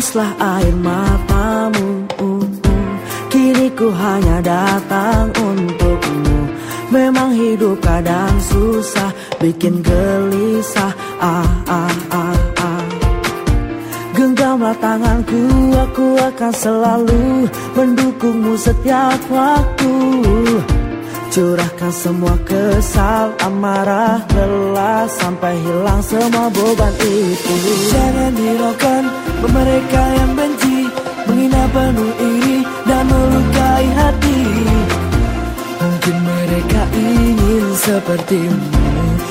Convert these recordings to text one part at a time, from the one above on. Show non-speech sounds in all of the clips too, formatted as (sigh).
hapuslah air matamu Kini ku hanya datang untukmu. Memang hidup kadang susah Bikin gelisah. Ah, ah, ah, ah. Genggamlah tanganku Aku akan selalu Mendukungmu setiap waktu. Curahkan semua kesal, amarah, lelah Sampai hilang semua beban itu. Jangan hiraukan mereka yang benci Menghina penuh iri dan melukai hati. Mungkin mereka ingin sepertimu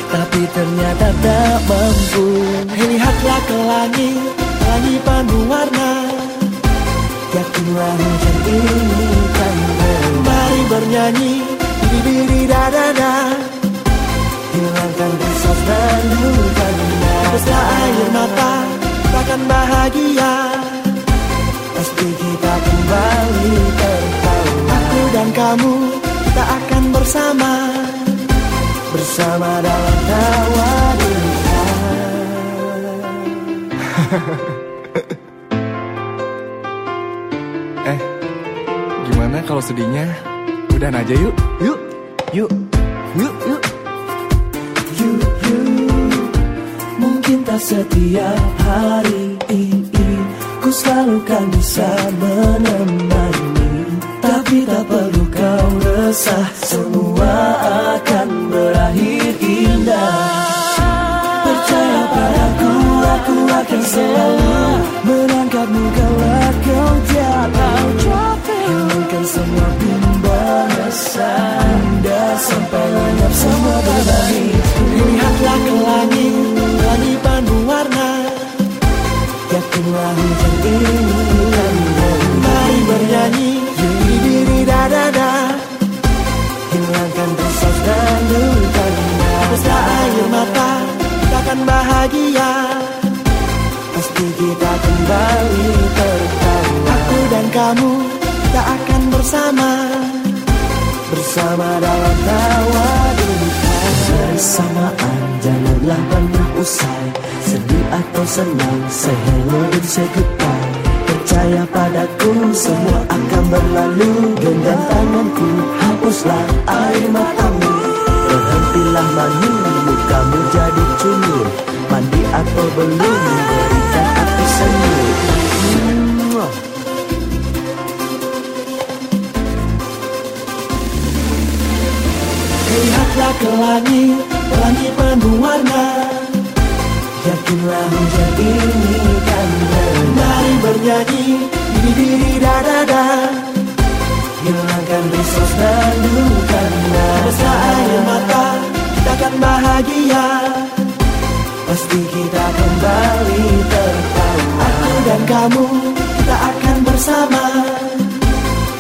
Tapi ternyata tak mampu. Lihatlah ke langit, langit penuh warna. Yakinlah hujan ini kan Mari bernyanyi Diri da da da Hilangkan rasa dan dukanya Besar air mata Takkan bahagia. Pasti kita kembali tertawa. Aku dan kamu Kita akan bersama. Bersama dalam tawa duka (laughs) Eh, gimana kalau sedihnya? Udahan aja yuk, yuk, yuk Yuk, setiap hari ini Ku selalu kan bisa menemani. Tapi tak perlu kau resah Semua akan berakhir indah. Percaya padaku, aku akan selalu Menangkapmu kalau kau jatuh Hilangkan semua bimbang rasa Anda sampai lenyap semua beban bahagia. Pasti kita kembali tertawa Aku dan kamu, kita akan bersama. Bersama dalam tawa duka Bersamaan janganlah pernah usai. Sedih atau senang, say and say Percaya padaku, semua akan berlalu. Genggam tanganku, hapuslah Lihatlah ke langit, langit penuh warna. Yakinlah hujan ini kan Mari bernyanyi, diri diri da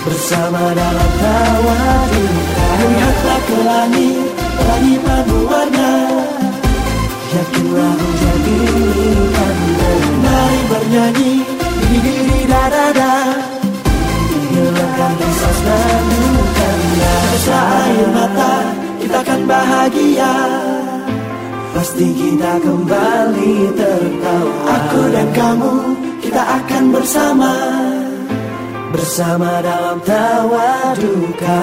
Bersama dalam tawa duka Lihatlah ke langit, langit warna Yakinlah hujan ini kan Mari bernyanyi, diri diri da da da Hilangkan risau dan dukanya Besar air mata, kita akan bahagia. Pasti kita kembali tertawa. Aku dan kamu, kita akan bersama bersama dalam tawa duka.